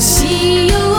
see you